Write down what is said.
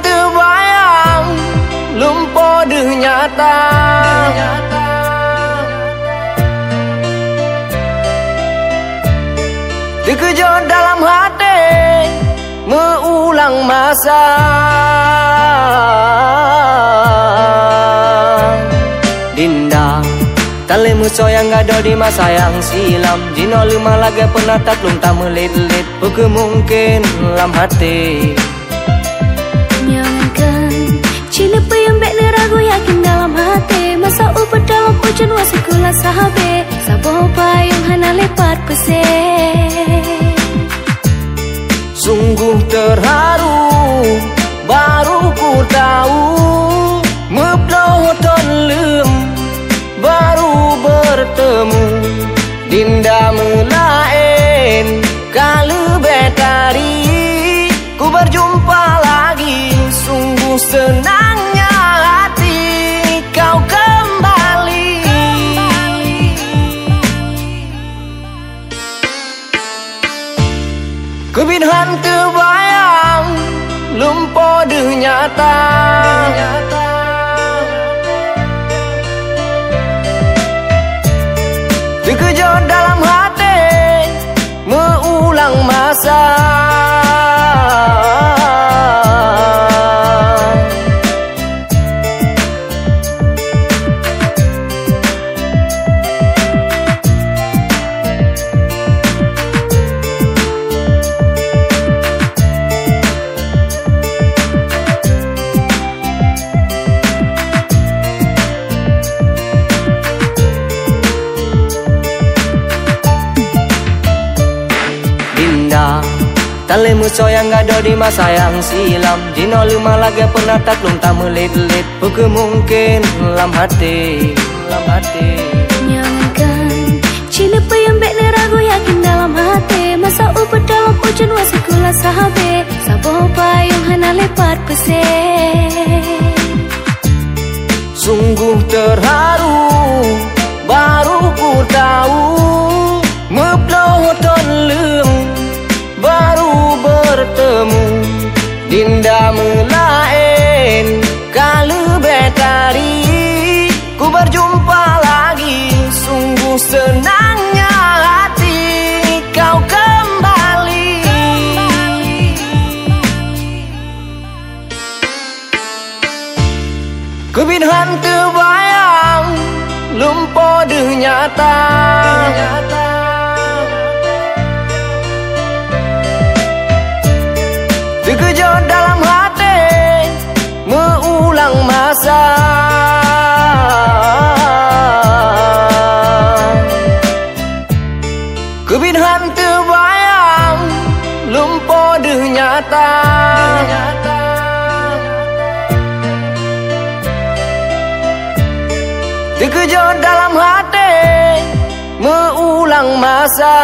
terbayang Lumpur deh nyata. Terkejut dalam hati Mengulang masa. Dinda Talemu soyang gado di masa yang silam. Jino lima lagi pernah tak belum tak melit-lit. Buku mungkin dalam hati wasikula sahabe Sabo payung lepat pesen Sungguh terharu Baru ku tahu. Meploton lem Baru bertemu. Dinda melain Kalau betari. Ku berjumpa lagi Sungguh senangnya nyata Terkejut dalam hati Talemu soyang gado di masa yang silam. Dino lima lagi pernah tak belum tak melit-lit. Buku mungkin dalam hati Dalam hati. Jangankan Cina yang bek ragu yakin dalam hati. Masa upet dalam pujan wasikula sahabe Sabo payung hana lepat pesen Melain. Kalau betari Ku berjumpa lagi. Sungguh senangnya hati Kau kembali. Kebinhan terbayang Lumpur deh nyata. Terkejut nyata Terkejut dalam hati Mengulang masa